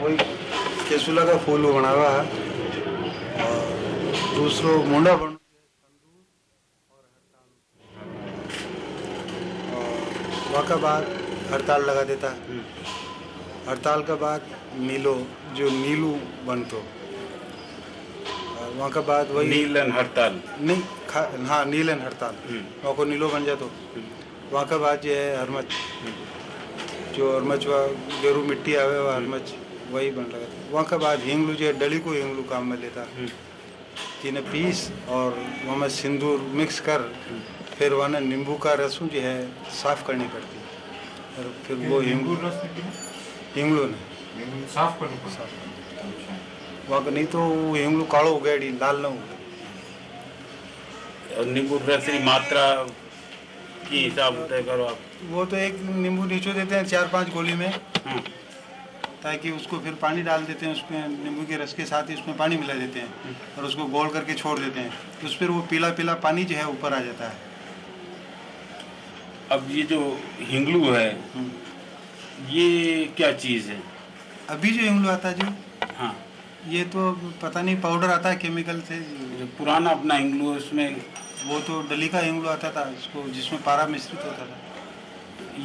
वही केसुला का फूल बनावा है। और दूसरो मुंडा बन और वहाँ का बाद हड़ताल लगा देता है। हड़ताल के बाद नीलो जो नीलू बनतो। और वहाँ का बाद वही नीलन हड़ताल। नहीं हाँ नीलन हड़ताल। वहाँ को नीलो बन जातो। वहाँ का बाद जो है हरमच जो हरमच वा गेरू मिट्टी आवे वह हरमच। वही बन लगा वहाँ का बाद हिंगलू जो है डली को हिंगलू काम में लेता। तीन पीस और वहाँ में सिंदूर मिक्स कर फिर वहाँ ना नींबू का रसू जो है साफ़ करनी पड़ती। और फिर वो हिंगू हिंगलू ने। साफ़ करनी पड़ता। वहाँ का नहीं तो वो हिंगलू कालो हो गया लाल ना हो गया। और नींबू रस की मात्रा की हिसाब तय करो आप। वो तो एक नींबू नीचो देते हैं चार पाँच गोली में। हम्म, ताकि उसको फिर पानी डाल देते हैं उसमें नींबू के रस के साथ ही उसमें पानी मिला देते हैं और उसको गोल करके छोड़ देते हैं। तो उस पर वो पीला पीला पानी जो है ऊपर आ जाता है। अब ये जो हिंगलू है हम्म। ये क्या चीज़ है? अभी जो हिंगलू आता है जो हाँ। ये तो पता नहीं पाउडर आता है केमिकल से। जो पुराना अपना हिंगलू उसमें वो तो डली का हिंगलू आता था उसको जिसमें पारा मिश्रित होता था।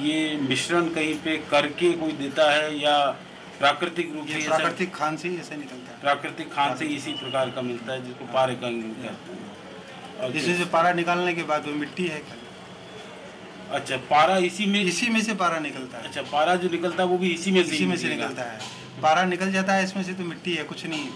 ये मिश्रण कहीं पे करके कोई देता है या प्राकृतिक रूप से प्राकृतिक खान से ऐसे निकलता है। प्राकृतिक खान से इसी प्रकार का मिलता है जिसको पारे का कहते हैं। और इसमें से पारा निकालने के बाद वो मिट्टी है। अच्छा पारा इसी में इसी में से पारा निकलता है। अच्छा पारा जो निकलता है वो भी इसी में से इसी में से निकलता है। पारा निकल जाता है इसमें से तो मिट्टी है कुछ नहीं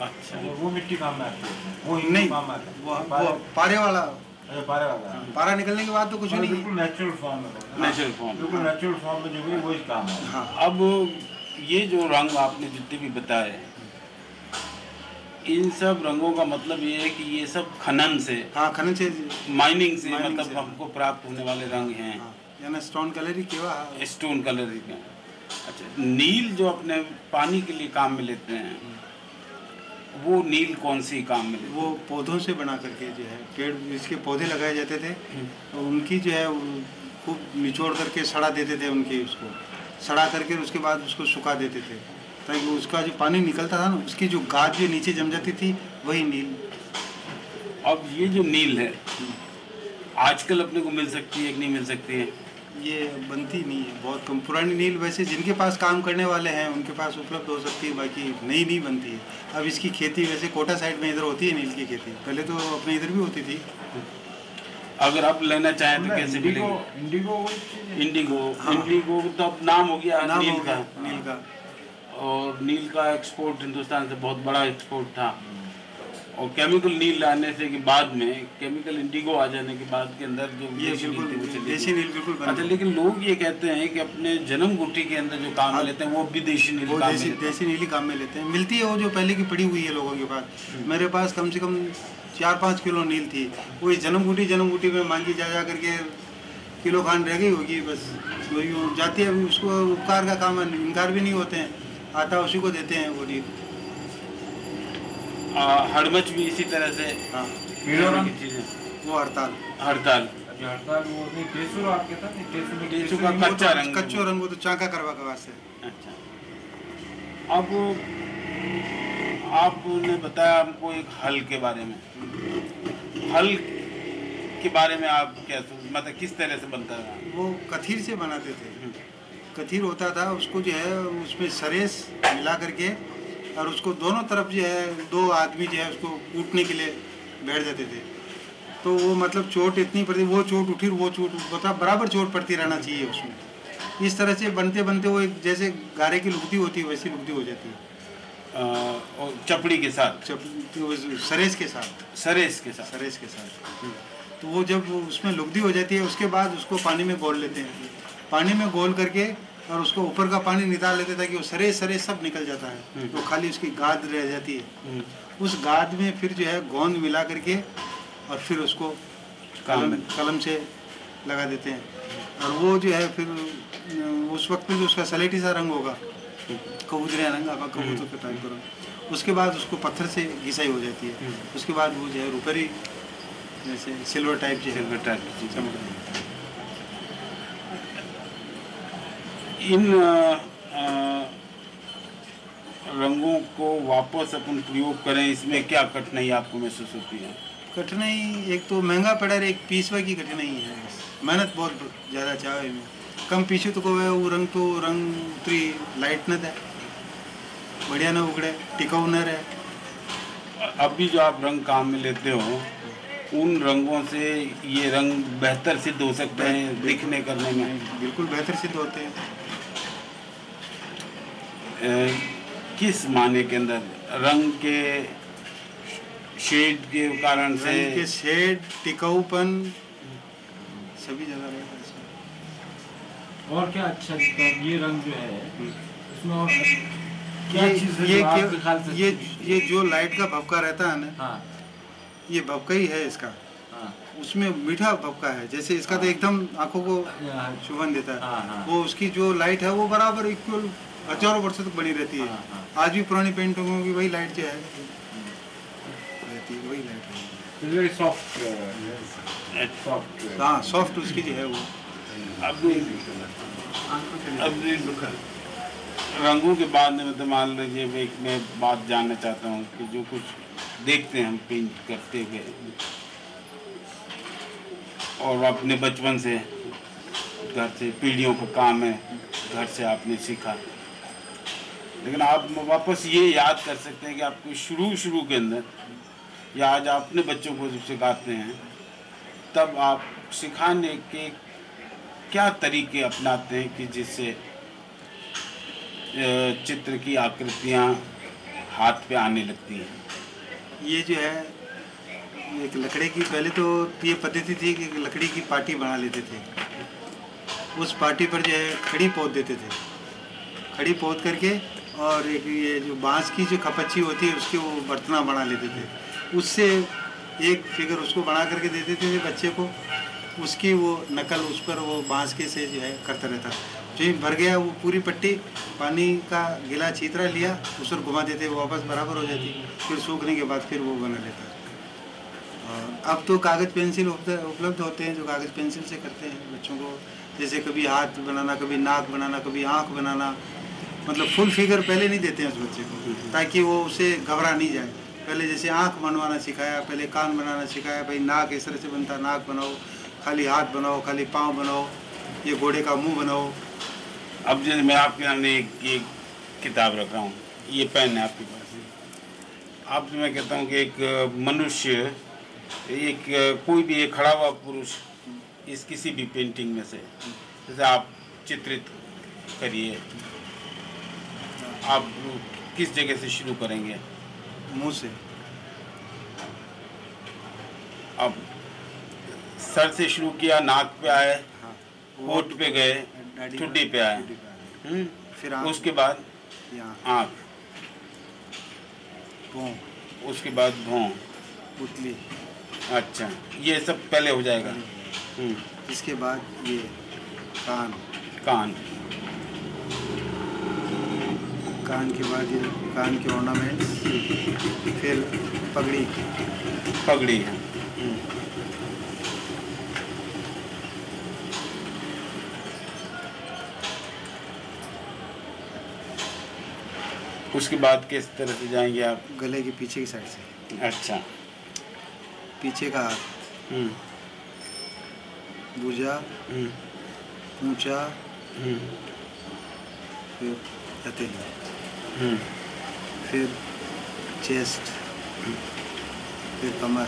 अच्छा। वो मिट्टी काम में आती है। वो नहीं काम में आता है। वो, पारे- वो पारे वाला। अच्छा, पारे वाला। पारा निकलने के बाद तो कुछ नहीं बिल्कुल नेचुरल फॉर्म में है। नेचुरल फॉर्म बिल्कुल नेचुरल फॉर्म में जो भी वही काम है। हाँ। अब ये जो रंग आपने जितने भी बताए इन सब रंगों का मतलब ये है कि ये सब खनन से हाँ खनन से माइनिंग से Mining मतलब से। हमको प्राप्त होने वाले रंग हैं। हाँ यानी स्टोन कलर ही केवा स्टोन कलर के अच्छा नील जो अपने पानी के लिए काम में लेते हैं वो नील कौन सी काम में वो पौधों से बना करके जो है पेड़ इसके पौधे लगाए जाते थे तो उनकी जो है खूब निचोड़ करके सड़ा देते थे उनके उसको। सड़ा करके उसके बाद उसको सुखा देते थे। ताकि उसका जो पानी निकलता था ना उसकी जो गाद जो नीचे जम जाती थी वही नील। अब ये जो नील है आजकल अपने को मिल सकती है कि नहीं मिल सकती है? ये बनती नहीं है बहुत कम। पुरानी नील वैसे जिनके पास काम करने वाले हैं उनके पास उपलब्ध हो सकती है बाकी नई नहीं बनती है। अब इसकी खेती वैसे कोटा साइड में इधर होती है नील की खेती। पहले तो अपने इधर भी होती थी। अगर आप लेना चाहें तो कैसे इंडिगो इंडिगो। इंडिगो। हाँ। इंडिगो तो अब नाम हो गया नाम नील हो गया, का नील का। और नील का एक्सपोर्ट हिंदुस्तान से बहुत बड़ा एक्सपोर्ट था। और केमिकल नील लाने से के बाद में केमिकल इंडिगो आ जाने के बाद के अंदर जो ये देशी नील बिल्कुल देशी नील बिल्कुल अच्छा लेकिन लोग ये कहते हैं कि अपने जन्म गुठी के अंदर जो काम हाँ। लेते हैं वो भी देशी नील वो काम लेते हैं। नीली काम में लेते हैं। मिलती है वो जो पहले की पड़ी हुई है लोगों के पास। मेरे पास कम से कम चार पाँच किलो नील थी। वही जन्म गुटी जन्म गुटी में मांगी जा जा करके किलो खान रह गई होगी बस वही वो जाती है। अभी उसको उपकार का काम है इनकार भी नहीं होते हैं। आता उसी को देते हैं वो नील। हड़मच भी इसी तरह से हाँ। वो हड़ताल। हड़ताल। हड़ताल वो नहीं केसुर आपके था? नहीं केसुर में केसुर केसुर का कच्चा रंग। कच्चो रंग वो तो चाका करवा के वास्ते अच्छा। अब आपने बताया हमको एक हल के बारे में। हल के बारे में आप क्या मतलब किस तरह से बनता था? वो कथीर से बनाते थे। कथीर होता था उसको जो है उसमें सरेस मिला करके और उसको दोनों तरफ़ जो है दो आदमी जो है उसको कूटने के लिए बैठ जाते थे। तो वो मतलब चोट इतनी पड़ती वो चोट उठी वो चोट मतलब बराबर चोट पड़ती रहना चाहिए उसमें। इस तरह से बनते बनते वो एक जैसे गारे की लुगदी होती है वैसी लुगदी हो जाती है। चपड़ी के साथ। सरेस के साथ। सरेस के साथ। सरेस के साथ तो वो जब उसमें लुगदी हो जाती है उसके बाद उसको पानी में घोल लेते हैं। पानी में घोल करके और उसको ऊपर का पानी निकाल लेते हैं ताकि वो सरे सरे सब निकल जाता है। तो खाली उसकी गाद रह जाती है। उस गाद में फिर जो है गोंद मिला करके और फिर उसको कलम कलम से लगा देते हैं। और वो जो है फिर उस वक्त में जो उसका सलेटी सा रंग होगा कबूतरे रंग आपका कबूतर का टाइप करो। उसके बाद उसको पत्थर से घिसाई हो जाती है। उसके बाद वो जो है रुपरी जैसे सिल्वर टाइप जो सिल्वर टाइप की चमक इन आ, आ, रंगों को वापस अपन प्रयोग करें इसमें क्या कठिनाई आपको महसूस होती है? कठिनाई एक तो महँगा पड़ा है एक पीसवा की कठिनाई है। मेहनत बहुत ज़्यादा चाहे में कम पीछे तो को वो रंग तो रंग उतरी लाइट न है बढ़िया न उगड़े टिकाऊ न रहे। अभी जो आप रंग काम में लेते हो उन रंगों से ये रंग बेहतर सिद्ध हो सकते हैं दिखने करने में? बिल्कुल बेहतर सिद्ध होते हैं। किस माने के अंदर? रंग के शेड के कारण से? रंग के शेड टिकाऊपन सभी जगह और क्या अच्छा दिखता है? ये रंग जो है इसमें और क्या ये चीज़ है ये जो ये ये जो लाइट का भपका रहता है ना हाँ। ये भपका ही है इसका। हाँ। उसमें मीठा भपका है जैसे इसका तो एकदम आँखों को हाँ, चुभन देता है। हाँ, हाँ। वो उसकी जो लाइट है वो बराबर इक्वल हज़ारों वर्षों तक बनी रहती है। हाँ, हाँ। आज भी पुरानी पेंटिंगों की वही लाइट जो है रहती है वही लाइट है। सॉफ्ट सॉफ्ट हाँ सॉफ्ट उसकी जो है वो। अब अब रंगों के बाद में मतलब मान लीजिए मैं एक मैं बात जानना चाहता हूँ कि जो कुछ देखते हैं हम पेंट करते हुए। और अपने बचपन से घर से पीढ़ियों का काम है, घर से आपने सीखा। लेकिन आप वापस ये याद कर सकते हैं कि आपको शुरू शुरू के अंदर, या आज अपने बच्चों को जब सिखाते हैं, तब आप सिखाने के क्या तरीके अपनाते हैं कि जिससे चित्र की आकृतियाँ हाथ पे आने लगती हैं? ये जो है एक लकड़ी की, पहले तो ये पद्धति थी कि लकड़ी की पार्टी बना लेते थे। उस पार्टी पर जो है, खड़ी पोत देते थे। खड़ी पोत करके और एक ये जो बाँस की जो खपच्ची होती है, उसके वो बर्तना बना लेते थे। उससे एक फिगर उसको बना करके देते थे बच्चे को। उसकी वो नकल उस पर वो बाँस के से जो है करता रहता। जो ही भर गया वो पूरी पट्टी पानी का गिला छीतरा लिया उस पर घुमा देते वो वापस बराबर हो जाती फिर सूखने के बाद फिर वो बना लेता। और अब तो कागज़ पेंसिल उपलब्ध उपलब्ध होते हैं जो कागज़ पेंसिल से करते हैं बच्चों को। जैसे कभी हाथ बनाना कभी नाक बनाना कभी आँख बनाना मतलब फुल फिगर पहले नहीं देते हैं उस बच्चे को ताकि वो उसे घबरा नहीं जाए। पहले जैसे आँख बनवाना सिखाया पहले कान बनाना सिखाया भाई नाक इस तरह से बनता नाक बनाओ। खाली हाथ बनाओ खाली पाँव बनाओ ये घोड़े का मुँह बनाओ। अब जैसे मैं आपके सामने एक, एक किताब रख रहा हूँ ये पेन है आपके पास। आपसे मैं कहता हूँ कि एक मनुष्य एक कोई भी एक खड़ा हुआ पुरुष इस किसी भी पेंटिंग में से जैसे आप चित्रित करिए आप किस जगह से शुरू करेंगे? मुँह से। अब सर से शुरू किया नाक पे आए हाँ। होठ पे गए ठुड्डी पे आए। हम्म? फिर उसके बाद यहाँ। आँख। उसके बाद भों। पुतली। अच्छा ये सब पहले हो जाएगा। हम्म, इसके बाद ये कान। कान। कान के बाद ये कान के ऑर्नामेंट्स फिर पगड़ी। पगड़ी है। उसके बाद किस तरह से जाएँगे आप? गले के पीछे की साइड से। अच्छा। पीछे का हाथ। हम्म, भुजा हम्म, ऊँचा। हम्म, फिर हथेली हम्म, फिर चेस्ट फिर कमर।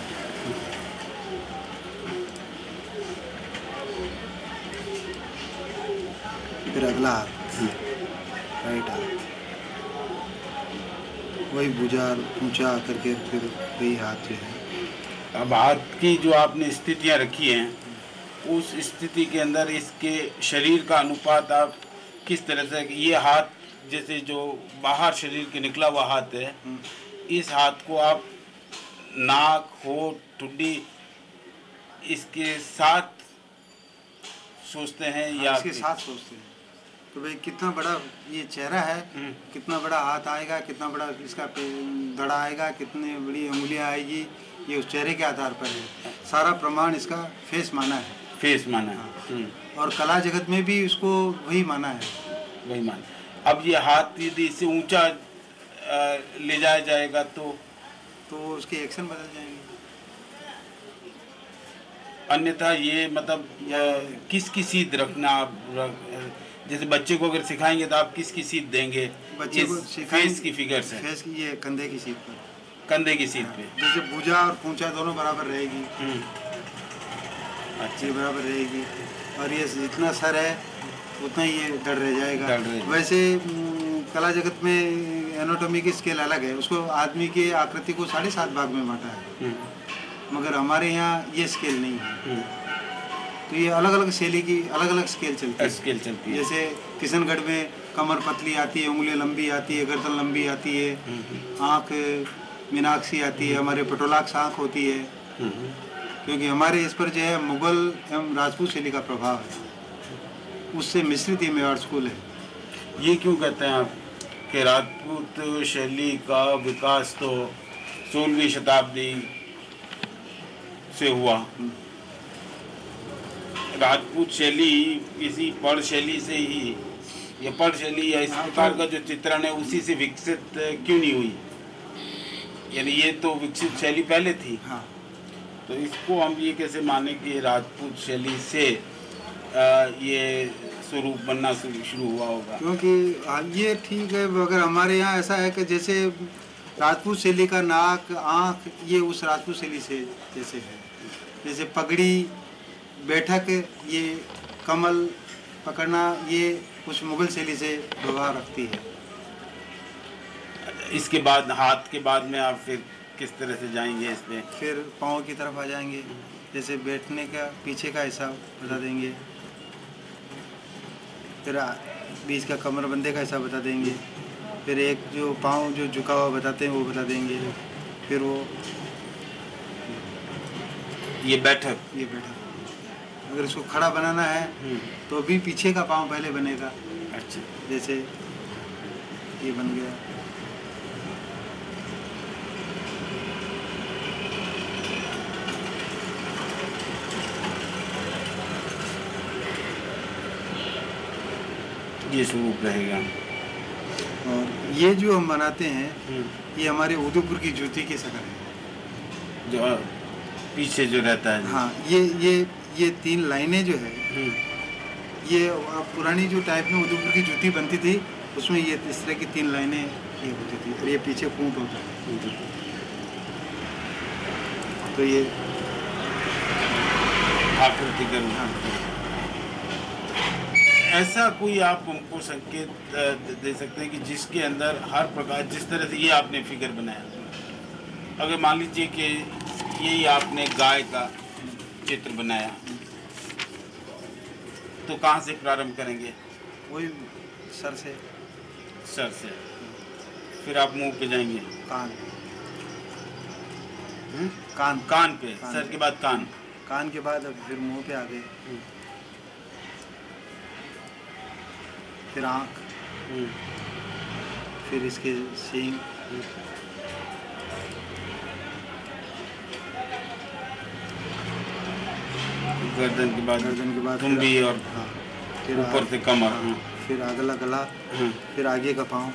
फिर अगला हाथ। राइट हाथ। वही भुजा ऊँचा करके फिर वही हाथ जो है। अब हाथ की जो आपने स्थितियाँ रखी हैं उस स्थिति के अंदर इसके शरीर का अनुपात आप किस तरह से ये हाथ जैसे जो बाहर शरीर के निकला हुआ हाथ है इस हाथ को आप नाक होठ ठुड्डी इसके साथ सोचते हैं या इसके साथ सोचते हैं। तो भाई कितना बड़ा ये चेहरा है हम्म। कितना बड़ा हाथ आएगा कितना बड़ा इसका धड़ा आएगा कितनी बड़ी उंगलियाँ आएगी ये उस चेहरे के आधार पर है। सारा प्रमाण इसका फेस माना है। फेस माना है। हम्म, और कला जगत में भी इसको वही माना है। वही मान अब ये हाथ यदि इससे ऊँचा ले जाया जाएगा तो? तो उसके एक्शन बदल जाएँगे। अन्यथा ये मतलब किस किसी रखना आप रख- जैसे बच्चे को अगर सिखाएँगे तो आप किसकी सीध देंगे? बच्चे को फेस की फिगर से फेस की ये कंधे की सीट पर। कंधे की सीध पे। जैसे भुजा और पूंछा दोनों बराबर रहेगी। हम्म, अच्छा। बराबर रहेगी। और ये जितना सर है उतना ही ये डर रह जाएगा। वैसे कला जगत में एनाटॉमी की स्केल अलग है। उसको आदमी की आकृति को साढ़े सात भाग में बांटा है। हम्म, मगर हमारे यहाँ ये स्केल नहीं है। हम्म, तो ये अलग अलग शैली की अलग अलग स्केल चलती है। स्केल चलती है। जैसे किशनगढ़ में कमर पतली आती है उंगली लंबी आती है गर्दन लंबी आती है हम्म, आँख मीनाक्षी आती है हमारे पटोलाक्ष आँख होती है। हम्म, क्योंकि हमारे इस पर जो है मुगल एवं राजपूत शैली का प्रभाव है। उससे मिश्रित ये मेवाड़ स्कूल है। ये क्यों कहते हैं आप कि राजपूत शैली का विकास तो सोलहवीं शताब्दी से हुआ? राजपूत शैली किसी पढ़ शैली से ही या पढ़ शैली या इस प्रकार का जो चित्रण है उसी से विकसित क्यों नहीं हुई? यानी ये तो विकसित शैली पहले थी। हाँ। तो इसको हम ये कैसे माने कि राजपूत शैली से ये स्वरूप बनना शुरू हुआ होगा? क्योंकि हाँ, ये ठीक है मगर हमारे यहाँ ऐसा है कि जैसे राजपूत शैली का नाक आँख ये उस राजपूत शैली से जैसे है। जैसे पगड़ी बैठक ये कमल पकड़ना ये कुछ मुगल शैली से व्यवहार रखती है। इसके बाद हाथ के बाद में आप फिर किस तरह से जाएँगे इसमें? फिर पाँव की तरफ़ आ जाएँगे जैसे बैठने का पीछे का हिसाब बता देंगे। फिर बीच का कमर बंदे का हिसाब बता देंगे। फिर एक जो पाँव जो झुका हुआ बताते हैं वो बता देंगे। फिर वो ये बैठक? ये बैठा अगर इसको खड़ा बनाना है तो भी पीछे का पाँव पहले बनेगा। अच्छा। जैसे ये बन गया। ये स्वरूप रहेगा। और ये जो हम बनाते हैं ये हमारे उदयपुर की ज्योति की शक्ल है जो पीछे जो रहता है। हाँ ये ये ये तीन लाइनें जो है हम्म, ये पुरानी जो टाइप में उदयपुर की जूती बनती थी उसमें ये इस तरह की तीन लाइनें ये होती थी और ये पीछे पूंट होता है। तो ये आकृति हाँ। ऐसा कोई आप हमको संकेत दे- दे सकते हैं कि जिसके अंदर हर प्रकार जिस तरह से ये आपने फिगर बनाया? अगर मान लीजिए कि यही आपने गाय का चित्र बनाया। तो कहाँ से प्रारंभ करेंगे? वही सर से। सर से। फिर आप मुँह पे जाएँगे। कान। हम्म? कान। कान पे। कान। सर के बाद कान। कान के बाद अब फिर मुँह पे आ गए। फिर आँख। हम्म, फिर इसके सींग। गर्दन के बाद गर्दन के बाद तुम्बी और हाँ फिर ऊपर से कमर हाँ, हाँ, फिर अगला गला हाँ, फिर आगे का पाँव।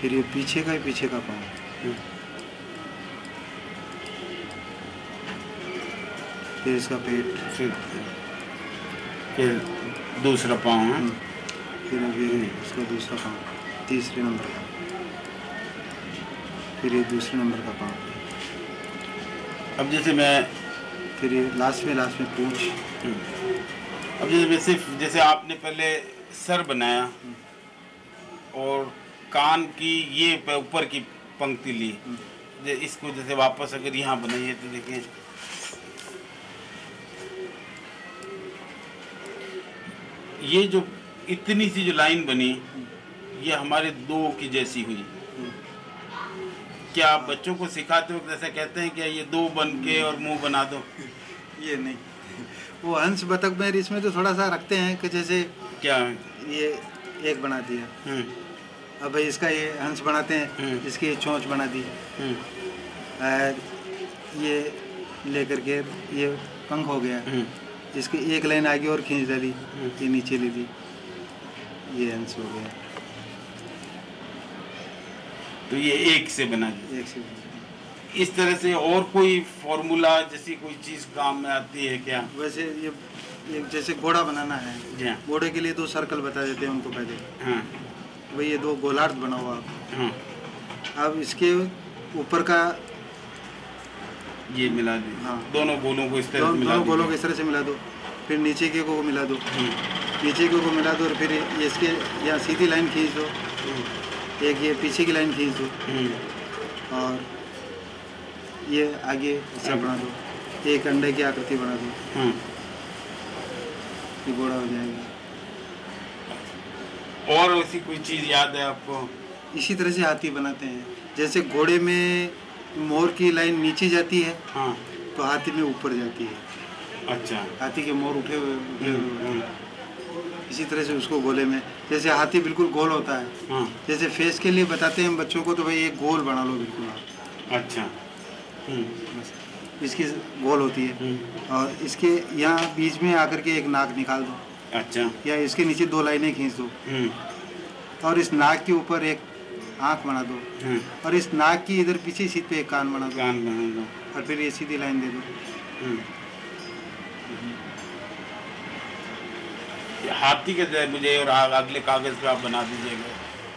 फिर ये पीछे का ही पीछे का पाँव। फिर इसका पेट। फिर फिर दूसरा पाँव फिर अभी इसका दूसरा पाँव तीसरे नंबर। का फिर ये दूसरे नंबर का पाँव। अब जैसे मैं फिर ये लास्ट में लास्ट में पूछ। अब जैसे मैं सिर्फ़ जैसे आपने पहले सर बनाया और कान की ये ऊपर की पंक्ति ली। इसको जैसे वापस अगर यहाँ बनाइए तो देखें। ये जो इतनी सी जो लाइन बनी ये हमारे दो की जैसी हुई। क्या आप बच्चों को सिखाते वक्त ऐसा कहते हैं क्या ये दो बन के और मुँह बना दो? ये नहीं। वो हंस बतख में इसमें तो थोड़ा सा रखते हैं कि जैसे क्या? ये एक बना दिया। हम्म। अब भाई इसका ये हंस बनाते हैं हम्म। इसकी चोंच बना दी। हम्म। और ये लेकर के ये पंख हो गया। इसकी एक लाइन आगे और खींच डाली ये नीचे ले दी ये हंस हो गया। तो ये एक से बना दिया। एक से इस तरह से और कोई फॉर्मूला जैसी कोई चीज़ काम में आती है क्या? वैसे ये ये जैसे घोड़ा बनाना है जी हाँ। घोड़े के लिए दो सर्कल बता देते हैं उनको पहले। हाँ। वही ये दो गोलार्ध बना हुआ हाँ। अब इसके ऊपर का ये मिला दी। हाँ। दोनों गोलों को इस तरह दोनों से मिला दोनों गोलों को इस तरह से मिला दो। फिर नीचे के को मिला दो। हम्म, नीचे के को मिला दो और फिर इसके यहाँ सीधी लाइन खींच दो। एक ये पीछे की लाइन खींच दो। हम्म, और ये आगे ऐसा बना दो। एक अंडे की आकृति बना दो। हाँ। ये घोड़ा हो जाएगा। और ऐसी कोई चीज़ याद है आपको? इसी तरह से हाथी बनाते हैं। जैसे घोड़े में मोर की लाइन नीचे जाती है हाँ। तो हाथी में ऊपर जाती है। अच्छा। हाथी के मोर उठे हुए उठे हम्म, हुए हम्म, इसी तरह से उसको गोले में जैसे हाथी बिल्कुल गोल होता है। हाँ। जैसे फेस के लिए बताते हैं हम बच्चों को तो भाई एक गोल बना लो बिल्कुल आप। अच्छा। हम्म, इसकी गोल होती है। हम्म, और इसके यहाँ बीच में आकर के एक नाक निकाल दो। अच्छा। या इसके नीचे दो लाइनें खींच दो। हम्म, और इस नाक के ऊपर एक आँख बना दो। और इस नाक की इधर पीछे सीट पे एक कान बना दो। कान बना दो। और फिर ये सीधी लाइन दे दो। हाथी के मुझे और अगले कागज़ पे आप बना दीजिएगा।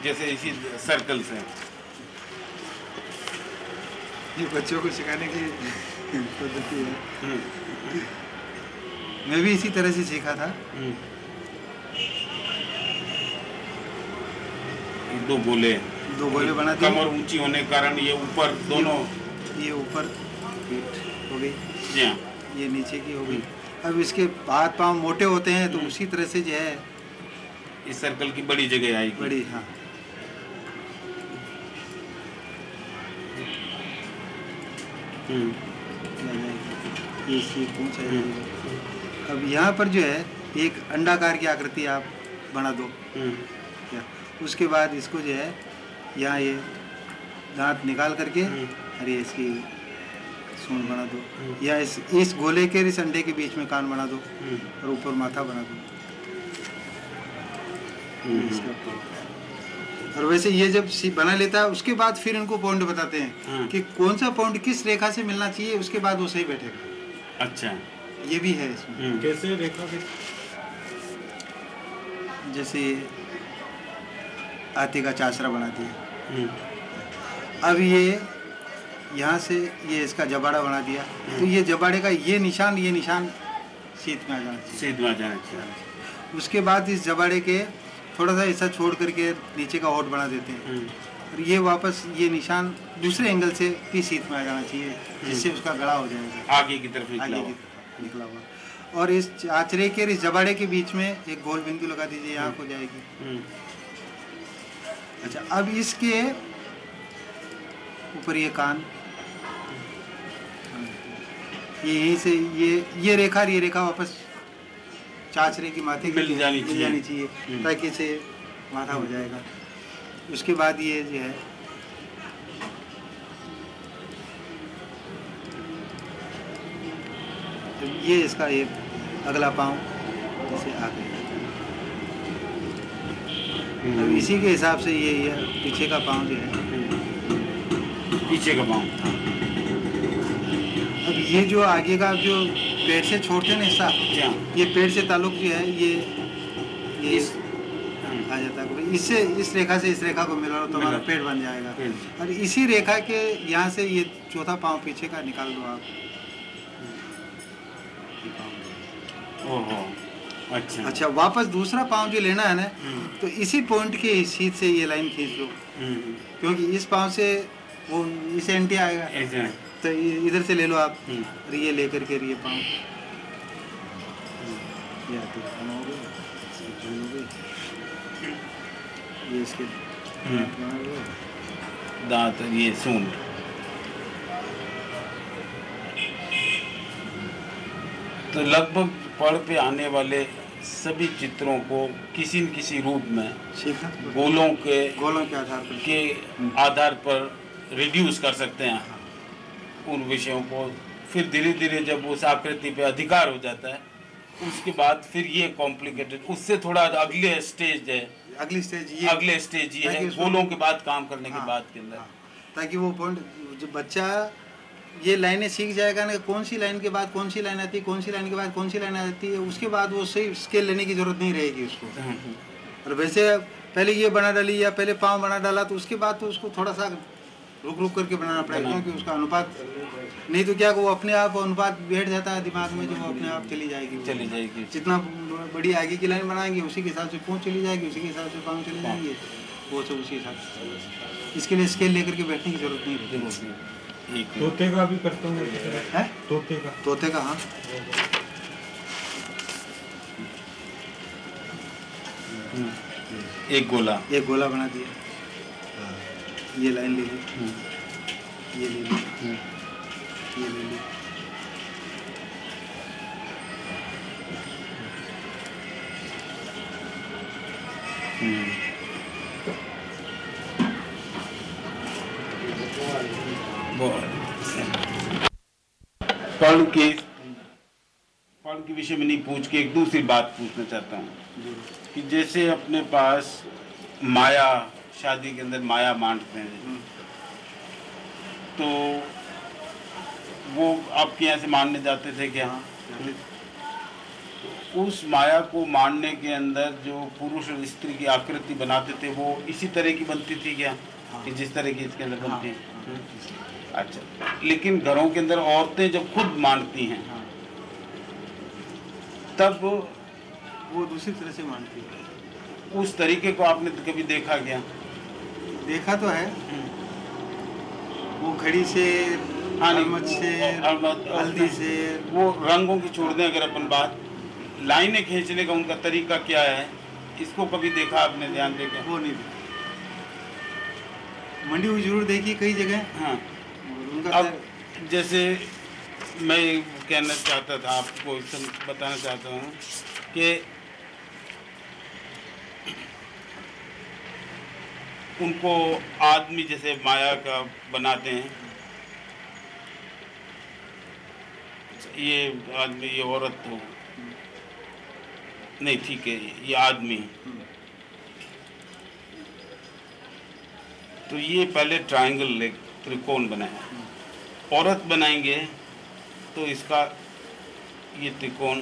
जैसे इसी सर्कल से ये बच्चों को सिखाने की पद्धति है। हम्म, मैं भी इसी तरह से सीखा था। हम्म। दो गोले दो गोले बना दिए। कमर ऊँची होने के कारण ये ऊपर दोनों ये ऊपर हो गई। हाँ। ये नीचे की हो गई। अब इसके हाथ पाँव मोटे होते हैं तो उसी तरह से जो है इस सर्कल की बड़ी जगह आएगी। बड़ी हाँ। हम्म। ये अब यहाँ पर जो है एक अंडाकार की आकृति आप बना दो। हम्म, क्या? उसके बाद इसको जो है यहाँ ये दांत निकाल करके अरे इसकी सूंड बना दो। हम्म। या इस इस गोले के इस अंडे के बीच में कान बना दो हम्म, और ऊपर माथा बना दो। हम्म, और वैसे ये जब बना लेता है उसके बाद फिर इनको पॉइंट बताते हैं हाँ। कि कौन सा पॉइंट किस रेखा से मिलना चाहिए उसके बाद वो सही बैठेगा। अच्छा। ये भी है इसमें। कैसे रेखा के जैसे आते का चासरा बना दिया। अब ये यहाँ से ये इसका जबाड़ा बना दिया। तो ये जबाड़े का ये निशान ये निशान सीत में आ जाना चाहिए। सीध में जाना चाहिए। उसके बाद इस जबाड़े के थोड़ा सा ऐसा छोड़ करके नीचे का होट बना देते हैं। हम्म, और ये वापस ये निशान दूसरे एंगल से भी सीत में आ जाना चाहिए जिससे उसका गड़ा हो जाएगा। आगे की तरफ़ आगे की तरफ़ निकला हुआ। और इस आचरे के और इस जबाड़े के बीच में एक गोल बिंदु लगा दीजिए यहाँ हो जाएगी। हम्म, अच्छा अब इसके ऊपर ये कान। यहीं से ये ये रेखा ये रेखा वापस चाचरे की माथे की मिल जानी मिल चाहिए। जानी चाहिए। ताकि इसे माथा हो जाएगा उसके बाद ये जो है तो ये इसका एक अगला पाँव जैसे आ गया अब हम्म, इसी के हिसाब से ये ये पीछे का पाँव जो है पीछे का पाँव अब ये जो आगे का जो पेड़ से छोड़ते हैं ना हिस्सा हाँ। ये पेड़ से ताल्लुक जो है ये ये इस- आ जाता है। इससे इस रेखा से इस रेखा को मिला तो हमारा पेड़ बन जाएगा। और इसी रेखा के यहाँ से ये चौथा पाँव पीछे का निकाल दो आप। ओहो अच्छा। अच्छा वापस दूसरा पाँव जो लेना है ना हम्म, तो इसी पॉइंट के सीध से ये लाइन खींच लो हम्म, क्योंकि इस पाँव से वो इस एंटी आएगा। है। तो इधर से ले लो आप। हम्म, और ये लेकर के ये पाँव। ये आते हो गए, इसकी जान हो गई। ये इसके हम्म। दांत ये सूंड। तो लगभग पढ़ पे आने वाले सभी चित्रों को किसी न किसी रूप में गोलों के गोलों के आधार पर। के आधार पर रिड्यूस कर सकते हैं। उन विषयों को फिर धीरे धीरे जब उस आकृति पे अधिकार हो जाता है उसके बाद फिर ये कॉम्प्लिकेटेड उससे थोड़ा अगले स्टेज है। अगली स्टेज ये अगले स्टेज ये है गोलों के बाद काम करने के हाँ, बाद के अंदर। हाँ, ताकि वो पॉइंट जो बच्चा ये लाइनें सीख जाएगा ना कौन सी लाइन के बाद कौन सी लाइन आती है कौन सी लाइन के बाद कौन सी लाइन आती है उसके बाद वो सही स्केल लेने की ज़रूरत नहीं रहेगी उसको। हाँ, और वैसे पहले ये बना डाली या पहले पाँव बना डाला तो उसके बाद तो उसको थोड़ा सा रुक रुक करके बनाना पड़ेगा क्योंकि उसका अनुपात नहीं तो क्या वो अपने आप अनुपात बैठ जाता है दिमाग में जो वो अपने आप चली जाएगी। चली जाएगी। जितना बड़ी आगे की लाइन बनाएँगे उसी के हिसाब से पहुँच चली जाएगी उसी के हिसाब से पाँव चले जाएँगे। वो सब उसी हिसाब से इसके लिए स्केल लेकर के बैठने की ज़रूरत नहीं रहती। तोते का भी करते है? तोते का। तोते का हाँ। एक गोला। एक गोला बना दिया। ये लाइन ले ली। ये ले ली। ये ले ली। पढ़ के पढ़ के विषय में नहीं पूछ के एक दूसरी बात पूछना चाहता हूँ। कि जैसे अपने पास माया शादी के अंदर माया बांटते हैं। तो वो आपके यहाँ से मानने जाते थे क्या उस माया को मानने के अंदर जो पुरुष और स्त्री की आकृति बनाते थे वो इसी तरह की बनती थी क्या? कि जिस तरह की इसके अंदर बनती है। अच्छा लेकिन घरों के अंदर औरतें जब खुद मानती हैं हाँ तब वो दूसरी तरह से मानती है। उस तरीके को आपने कभी देखा क्या? देखा तो है। वो घड़ी से हाँ, से हल्दी से। वो रंगों की छोड़ दें अगर अपन बात। लाइनें खींचने का उनका तरीका क्या है? इसको कभी देखा आपने ध्यान दे के वो नहीं देखा। मंडी हुई ज़रूर देखी कई जगह। हाँ। उनका अब जैसे मैं कहना चाहता था आपको बताना चाहता हूँ कि उनको आदमी जैसे माया का बनाते हैं। ये आदमी ये औरत तो नहीं ठीक है ये आदमी। तो ये पहले ट्रायंगल एक त्रिकोण बनाया। औरत बनाएँगे तो इसका ये त्रिकोण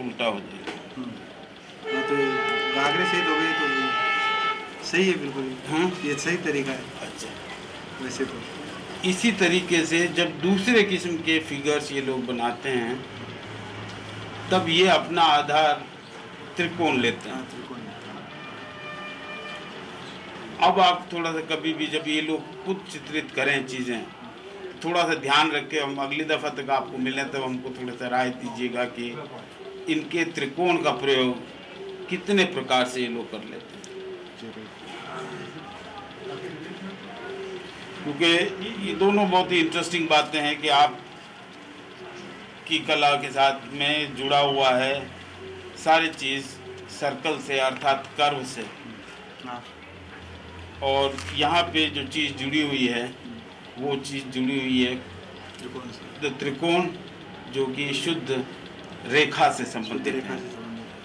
उल्टा हो जाएगा। हाँ, तो से तो सही है बिल्कुल। हाँ। ये सही तरीका है। अच्छा। वैसे तो। इसी तरीके से जब दूसरे किस्म के फिगर्स ये लोग बनाते हैं तब ये अपना आधार त्रिकोण लेते हैं। हाँ त्रिकोण अब आप थोड़ा सा कभी भी जब ये लोग खुद चित्रित करें चीज़ें थोड़ा सा ध्यान रख के हम अगली दफ़ा तक आपको मिलें तब हमको थोड़ा सा राय दीजिएगा कि इनके त्रिकोण का प्रयोग कितने प्रकार से ये लोग कर लेते हैं। क्योंकि ये दोनों बहुत ही इंटरेस्टिंग बातें हैं कि आप की कला के साथ में जुड़ा हुआ है सारी चीज़ सर्कल से अर्थात कर्व से। हाँ। और यहाँ पे जो चीज़ जुड़ी हुई है वो चीज़ जुड़ी हुई है त्रिकोण जो कि शुद्ध रेखा से संबंधित है।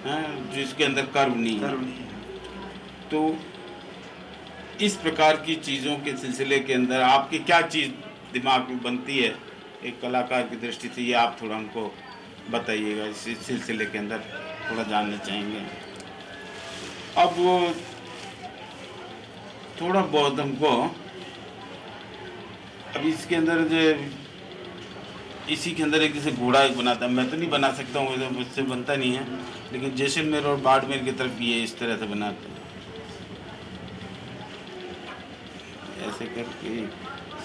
हाँ, जिसके अंदर कर्व नहीं है। तो इस प्रकार की चीज़ों के सिलसिले के अंदर आपकी क्या चीज़ दिमाग में बनती है? एक कलाकार की दृष्टि से ये आप थोड़ा हमको बताइएगा, इस सिलसिले के अंदर थोड़ा जानना चाहेंगे। अब वो थोड़ा बहुत हमको अब इसके अंदर जो इसी के अंदर एक जैसे घोड़ा एक बनाता है। मैं तो नहीं बना सकता हूँ, मुझसे बनता नहीं है। लेकिन जैसलमेर और बाड़मेर की तरफ़ ये इस तरह से बनाते हैं। ऐसे करके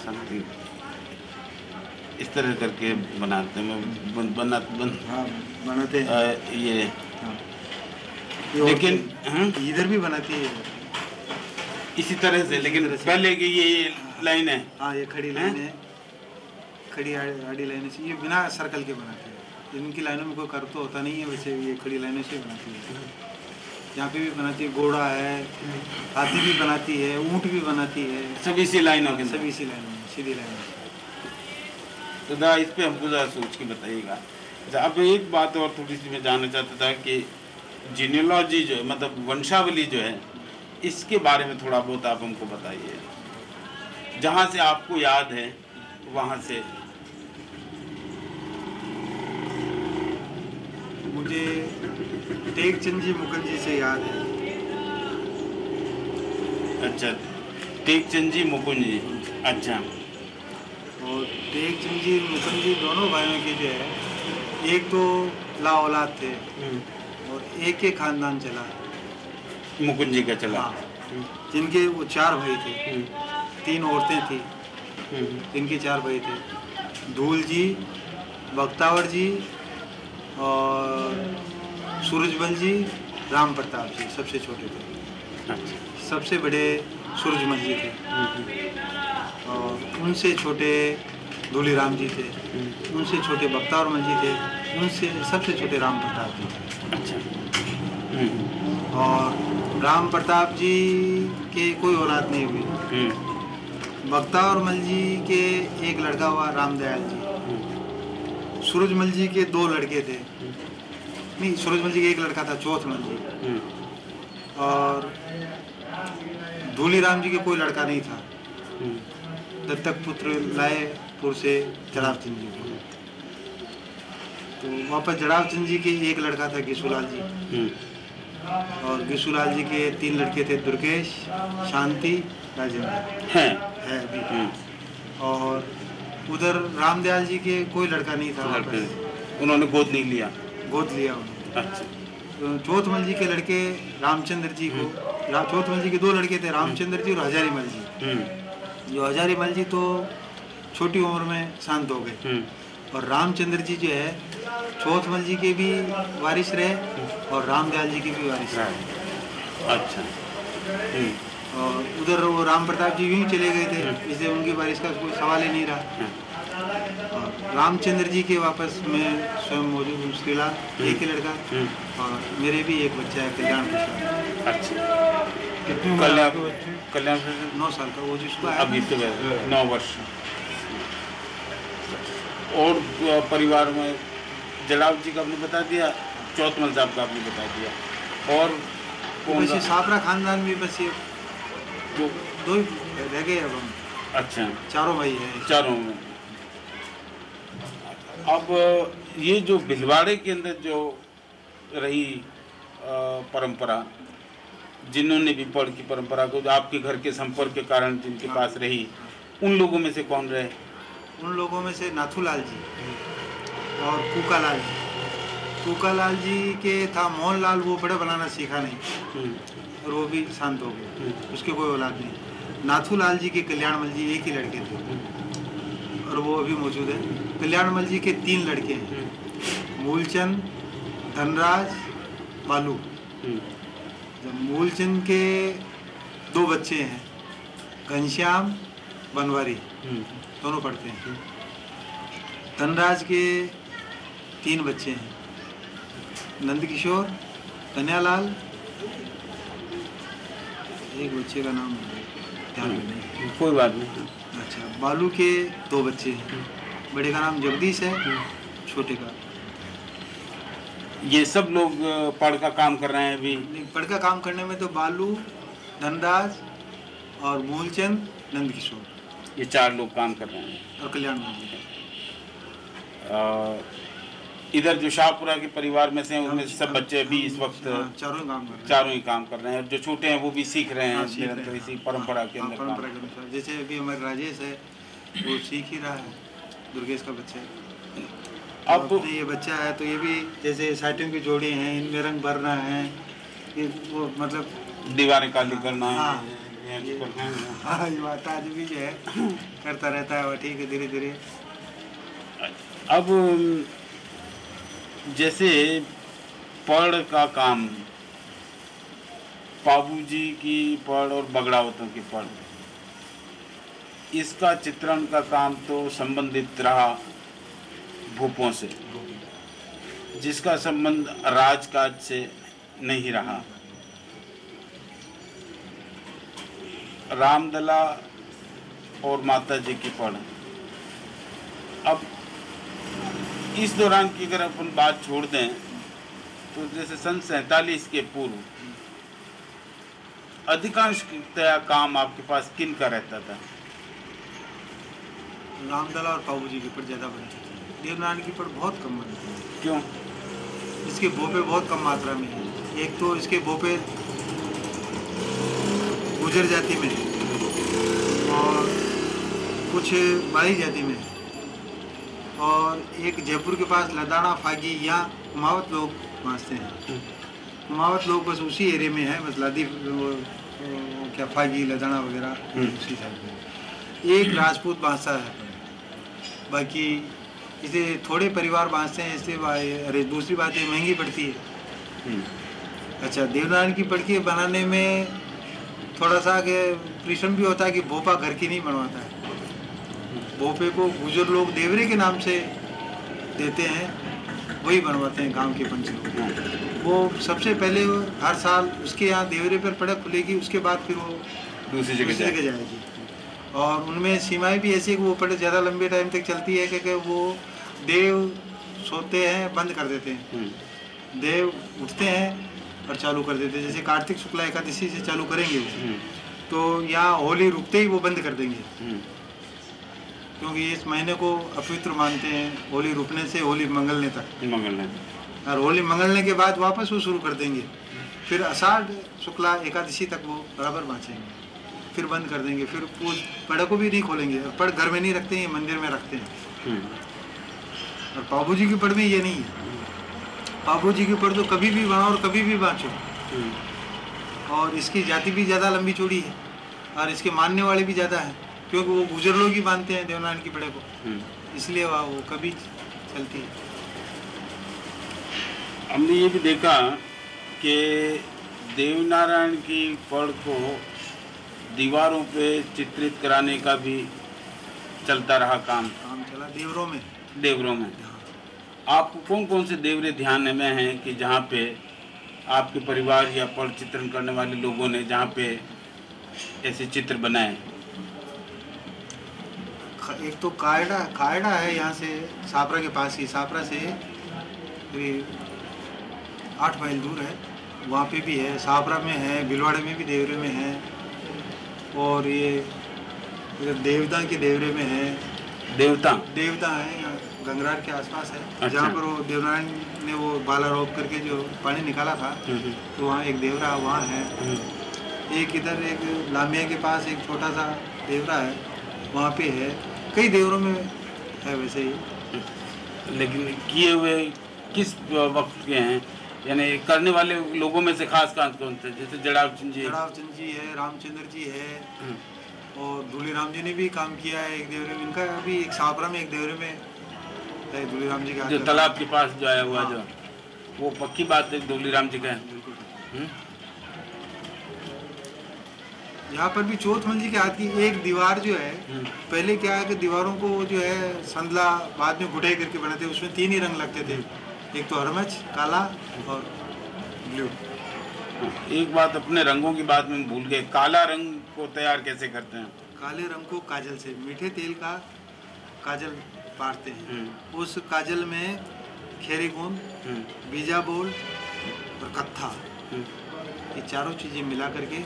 समथिंग इस तरह करके बनाते हैं बन, बना बन, हाँ बनाते हैं। आ, ये। हाँ। लेकिन हाँ, इधर भी बनाती है। इसी तरह से लेकिन। पहले की ये ये लाइन है। हाँ ये खड़ी लाइन है। खड़ी आड़ी लाइनें से ये बिना सर्कल के बनाते हैं। इनकी लाइनों में कोई कर तो होता नहीं है वैसे ये खड़ी लाइनों से बनाती है। यहाँ पे भी बनाती है घोड़ा है हाथी भी बनाती है ऊँट भी बनाती है। सब इसी लाइनों के सभी इसी लाइनों में सीधी लाइनों में। तो दा इस पे हमको ज़रा सोच के बताइएगा। अच्छा, अब एक बात और थोड़ी सी मैं जानना चाहता था कि जीनियोलॉजी जो है मतलब वंशावली जो है इसके बारे में थोड़ा बहुत आप हमको बताइए। जहाँ से आपको याद है वहाँ से। मुझे टेकचंद जी मुखर्जी से याद है। अच्छा टेकचंद जी मुकुंद जी। अच्छा। और टेकचंद जी मुकुंद जी दोनों भाइयों के जो है एक तो ला औलाद थे और एक के खानदान चला। मुकुंद जी का चला। हाँ। जिनके वो चार भाई थे। हम्म, तीन औरतें थी। हम्म, जिनके चार भाई थे। धूल जी बख्तावर जी और सूरजमल जी राम प्रताप जी सबसे छोटे थे। अच्छा। सबसे बड़े सूरजमल जी थे। और उनसे छोटे धूलीराम जी थे। उनसे छोटे बख्तावर मल जी थे। उनसे सबसे छोटे राम प्रताप जी थे। अच्छा। और राम प्रताप जी के कोई औलाद नहीं हुई। हम्म, बख्तावर मल जी के एक लड़का हुआ रामदयाल जी। सूरजमल जी के दो लड़के थे। नहीं सूरजमल जी के एक लड़का था चौथमल जी हम्म, और धूलीराम जी के कोई लड़का नहीं था। हम्म, दत्तक पुत्र लाए पुर से जड़ाव चंद जी। को तो वापस जड़ाव चंद जी के एक लड़का था गिसूलाल जी। हम्म, और गिसूलाल जी के तीन लड़के थे दुर्गेश शांति राजेंद्र। है। है अभी। और उधर रामदयाल जी के कोई लड़का नहीं था उन्होंने गोद नहीं लिया। गोद लिया उन्होंने। तो चौथमल जी के लड़के रामचंद्र जी को रा, चौथमल जी के दो लड़के थे रामचंद्र जी और हजारी मल जी। हम्म, जो हजारी मल जी तो छोटी उम्र में शांत हो गए। हम्म, और रामचंद्र जी जो है चौथमल जी के भी वारिस रहे और रामदयाल जी के भी वारिस रहे। अच्छा। हम्म, और उधर वो राम प्रताप जी यूँ चले गए थे इसलिए उनकी बारिश का कोई सवाल ही नहीं रहा। रामचंद्र जी के वापस में स्वयं मौजूद हूँ श्रीलाल एक ही लड़का हम्म, और मेरे भी एक बच्चा है कल्याण प्रसाद। अच्छा। कितनी उम्र कल्याण आपके बच्चे? कल्याण नौ साल का वो जिसको अभी तो नौ वर्ष। और परिवार में जलाव जी का आपने बता दिया चौथमल साहब का आपने बता दिया। और वैसे सापरा खानदान भी बस ये दो ही रह गए अब हम। अच्छा। चारों भाई हैं। चारों में। अब ये जो भिलवाड़े के अंदर जो रही परंपरा जिन्होंने भी पढ़ की परंपरा को जो आपके घर के संपर्क के कारण जिनके पास रही उन लोगों में से कौन रहे? उन लोगों में से नाथूलाल जी और कूकालाल जी। कूकालाल जी के था मोहनलाल वो बड़े बनाना सीखा नहीं। हम्म, और वो भी शांत हो गए। हम्म, उसके कोई औलाद नहीं। नाथूलाल जी के कल्याणमल जी एक ही लड़के थे। और वो अभी मौजूद है। कल्याणमल जी के तीन लड़के हैं। मूलचंद धनराज बालू। हम्म, जब मूलचंद के दो बच्चे हैं घनश्याम बनवारी। हम्म, दोनों पढ़ते हैं। धनराज के तीन बच्चे हैं। नंदकिशोर कन्यालाल। एक बच्चे का नाम ध्यान में नहीं कोई बात नहीं। अच्छा बालू के दो बच्चे हैं। बड़े का नाम जगदीश है छोटे का। ये सब लोग पढ़ का काम कर रहे हैं अभी? नहीं, पढ़ का काम करने में तो बालू धनराज और मूलचंद नंदकिशोर। ये चार लोग काम कर रहे हैं। और कल्याण मंदिर इधर जो शाहपुरा के परिवार में से हैं उनमें सब बच्चे भी इस वक्त हाँ, चारों ही काम कर रहे हैं। चारों ही काम कर रहे हैं। और जो छोटे हैं वो भी सीख रहे हैं हाँ, निरंतर इसी परंपरा के हाँ, अंदर परंपरा के अनुसार। जैसे अभी हमारे राजेश है वो सीख ही रहा है दुर्गेश का बच्चा अब अब ये बच्चा है तो ये भी जैसे साइटियों की जोड़ी हैं इनमें रंग भरना है ये वो मतलब दीवारें काली करना हाँ। है। करना है। हाँ। ये बात आज भी जो है करता रहता है वो ठीक है धीरे धीरे अब जैसे पढ़ का काम बाबू जी की पढ़ और बगड़ावतों की पढ़। इसका चित्रण का काम तो संबंधित रहा भूपों से, जिसका संबंध राजकाज से नहीं रहा। रामदला और माता जी की पढ़ अब इस दौरान की अगर अपन बात छोड़ दें तो जैसे सन सैतालीस के पूर्व अधिकांशतया काम आपके पास किन का रहता था? रामदला और पाबू जी के पट ज़्यादा बनते थे देवनारायण की पट बहुत कम बनते हैं। क्यों? इसके भोपे बहुत कम मात्रा में है। एक तो इसके भोपे गुजर जाति में और कुछ बाई जाति में है। और एक जयपुर के पास लदाना फागी यहाँ कुमावत लोग बांसते हैं। कुमावत लोग बस उसी एरिया में है बस लादी क्या फागी लदाना वगैरह हम्म। उसी साइड में एक राजपूत बांसता है बाकी इसे थोड़े परिवार बांसते हैं इससे अरे दूसरी बात ये महँगी पड़ती है। हम्म, अच्छा देवनारायण की पड़की बनाने में थोड़ा सा के परिश्रम भी होता है कि भोपा घर की नहीं बनवाता है। भोपे को गुजर लोग देवरे के नाम से देते हैं वही बनवाते हैं गाँव के पंच लोग। वो सबसे पहले हर साल उसके यहाँ देवरे पर पड़क खुलेगी उसके बाद फिर वो दूसरी जगह दूसरी जाए जगह जाएगी। और उनमें सीमाएँ भी ऐसी है कि वो पड़क ज़्यादा लंबे टाइम तक चलती है क्योंकि वो देव सोते हैं बंद कर देते हैं। हम्म, देव उठते हैं और चालू कर देते हैं जैसे कार्तिक शुक्ला एकादशी से चालू करेंगे। हम्म, तो यहाँ होली रुकते ही वो बंद कर देंगे। हम्म, क्योंकि इस महीने को अपवित्र मानते हैं होली रुकने से होली मंगलने तक। मंगल ने और होली मंगलने के बाद वापस वो शुरू कर देंगे। फिर आषाढ़ शुक्ला एकादशी तक वो बराबर बाँचेंगे। फिर बंद कर देंगे। फिर वो पड़ को भी नहीं खोलेंगे। पड़ घर में नहीं रखते हैं मंदिर में रखते हैं। हम्म, और बाबू जी की पड़ में ये नहीं है। बाबू जी की पड़ तो कभी भी बनाओ और कभी भी बाँचो। हम्म, और इसकी जाति भी ज़्यादा लंबी चौड़ी है। और इसके मानने वाले भी ज़्यादा हैं। क्योंकि वो गुजर लोग ही मानते हैं देवनारायण की पड़े को। हम्म। इसलिए वह वो कभी चलती है। हमने ये भी देखा कि देवनारायण की पढ़ को दीवारों पे चित्रित कराने का भी चलता रहा काम। काम चला देवरों में। देवरों में। आपको कौन कौन से देवरे ध्यान में हैं कि जहाँ पे आपके परिवार या पढ़ चित्रण करने वाले लोगों ने जहाँ पे ऐसे चित्र बनाए? एक तो कायडा कायडा है यहाँ से सापरा के पास ही सापरा से करीब आठ माइल दूर है। वहाँ पे भी है सापरा में है भिलवाड़े में भी देवरे में है। और ये इधर देवदा के देवरे में है। देवता? देवता है गंगरार के आसपास है। अच्छा। जहाँ पर वो देवनारायण ने वो बाला रोप करके जो पानी निकाला था हम्म, तो वहाँ एक देवरा वहाँ है। हम्म, एक इधर एक लामिया के पास एक छोटा सा देवरा है वहाँ पे है। कई देवरों में है वैसे ही। लेकिन किए हुए किस वक्त के हैं? यानी करने वाले लोगों में से खास खास कौन से जैसे जड़ाव चंद जी। जड़ाव चंद जी है रामचंद्र जी है और और धूलीराम जी ने भी काम किया है एक देवरे में। इनका अभी एक सापरा में एक देवरे में है धूलीराम जी का जो तालाब के पास जो आया हुआ हाँ। जो वो पक्की बात है धूली राम जी का? है बिल्कुल। हम्म, यहाँ पर भी चौथ मंजिल के की एक दीवार जो है हम्म, पहले क्या है कि दीवारों को जो है संदला बाद में घुटाई करके बनाते उसमें तीन ही रंग लगते थे। एक तो हरमच काला और ब्लू। एक बात अपने रंगों की बात में भूल गए काला रंग को तैयार कैसे करते हैं? काले रंग को काजल से मीठे तेल का काजल पारते हैं। हम्म, उस काजल में खेरे गूंद हम्म, बीजा बोल और कत्था। ये चारों चीज़ें मिला करके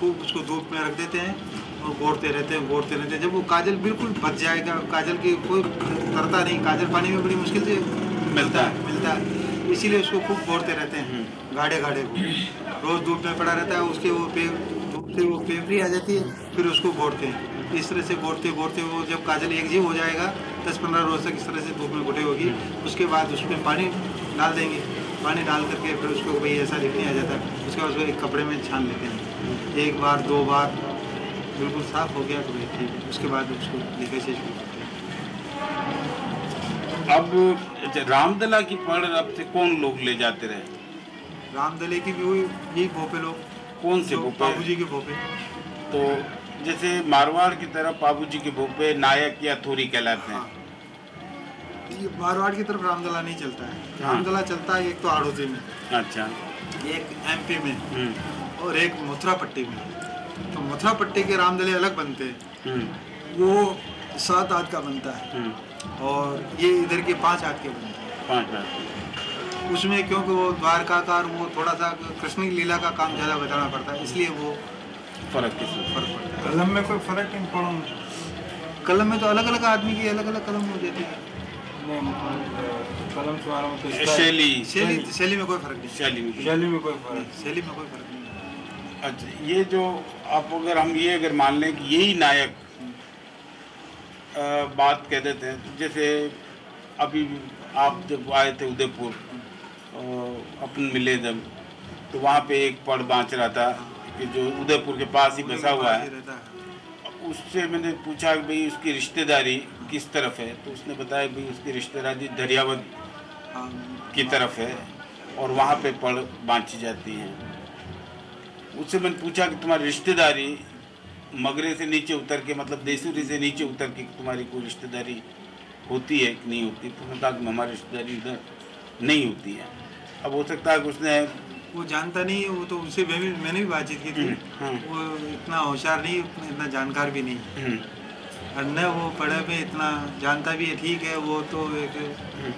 खूब उसको धूप में रख देते हैं और गोड़ते रहते हैं, गोड़ते रहते हैं। जब वो काजल बिल्कुल बच जाएगा, काजल की कोई तरता नहीं, काजल पानी में बड़ी मुश्किल से मिलता है। मिलता है। इसीलिए उसको खूब गोड़ते रहते हैं गाढ़े गाढ़े को रोज धूप में पड़ा रहता है, उसके वो पे धूप से वो पेवरी आ जाती है, फिर उसको गोड़ते हैं। इस तरह से गोड़ते गोड़ते वो जब काजल एक जीव हो जाएगा दस पंद्रह रोज तक इस तरह से धूप में घुटे होगी, उसके बाद उसमें पानी डाल देंगे। पानी डाल करके फिर उसको भाई ऐसा लिखने आ जाता है, उसके बाद उसको एक कपड़े में छान लेते हैं। एक बार दो बार बिल्कुल साफ़ हो गया तो भाई ठीक है। उसके बाद उसको लिखे से शुरू करते हैं। अब रामदला की पढ़ अब से कौन लोग ले जाते रहे? रामदले की भी हुई यही भोपे लोग। कौन से भोपे? बाबू जी के भोपे। तो जैसे मारवाड़ की तरफ़ बाबू जी के भोपे नायक या थोरी कहलाते हाँ। हैं। ये मारवाड़ की तरफ़ रामदला नहीं चलता है। हाँ। रामदला चलता है एक तो आड़ोती में अच्छा। एक एमपी में। हम्म, और एक मथुरा पट्टी में। तो मथुरा पट्टी के रामदले अलग बनते हैं। हम्म, वो सात हाथ का बनता है। हम्म, और ये इधर के पाँच हाथ के बनते हैं। उसमें क्योंकि वो द्वारका का वो थोड़ा सा कृष्ण की लीला का काम ज़्यादा बताना पड़ता है इसलिए वो फ़र्क फ़र्क पड़ता है। कलम में कोई फ़र्क नहीं पड़ा कलम में तो अलग अलग आदमी की अलग अलग कलम हो जाती है। मतलब कलम शैली। शैली शैली में कोई फ़र्क नहीं। शैली में। शैली में कोई फ़र्क शैली में कोई फ़र्क अच्छा ये जो आप अगर हम ये अगर मान लें कि यही नायक अ, बात कह देते हैं तो जैसे अभी आप जब आए थे उदयपुर अपन मिले जब तो वहाँ पे एक पड़ बाँच रहा था कि जो उदयपुर के पास ही बसा हुआ है। उससे मैंने पूछा कि भाई उसकी रिश्तेदारी किस तरफ़ है? तो उसने बताया भाई उसकी रिश्तेदारी दरियावत हाँ, की तरफ़ है और वहाँ पे पड़ बाँची जाती हैं। उससे मैंने पूछा कि तुम्हारी रिश्तेदारी मगरे से नीचे उतर के मतलब देसूरी से नीचे उतर के तुम्हारी कोई रिश्तेदारी होती है कि नहीं होती? तो कहा कि हमारी रिश्तेदारी इधर नहीं होती है। अब हो सकता है कि उसने वो जानता नहीं है वो तो उनसे मैं भी मैंने भी बातचीत की थी। हम्म, हम्म। वो इतना होशियार नहीं इतना जानकार भी नहीं। हम्म, और न वो पढ़े में इतना जानता भी है ठीक है वो तो एक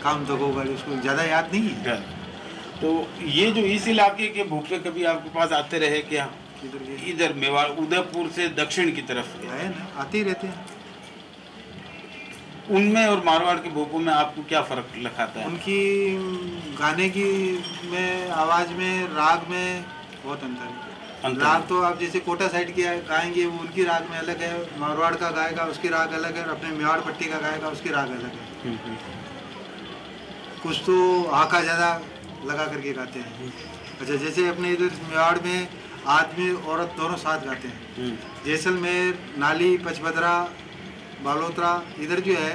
काम तो होगा उसको ज़्यादा याद नहीं है। तो ये जो इस इलाके के भूखे कभी आपके पास आते रहे क्या? इधर मेवाड़ उदयपुर से दक्षिण की तरफ़ है ना आते ही रहते हैं। उनमें और मारवाड़ के भूखों में आपको क्या फ़र्क लगाता है? उनकी गाने की में आवाज़ में राग में बहुत अंतर है। अंतर राग तो आप जैसे कोटा साइड की गाएँगे वो उनकी राग में अलग है। मारवाड़ का गाएगा उसकी राग अलग है और अपने मेवाड़ पट्टी का गाएगा उसकी राग अलग है। हम्म, हम्म, कुछ तो हाका ज़्यादा लगा करके गाते हैं। अच्छा जैसे अपने इधर मेवाड़ में आदमी औरत दोनों साथ गाते हैं। हम्म, जैसलमेर नाली पचबदरा बालोतरा इधर जो है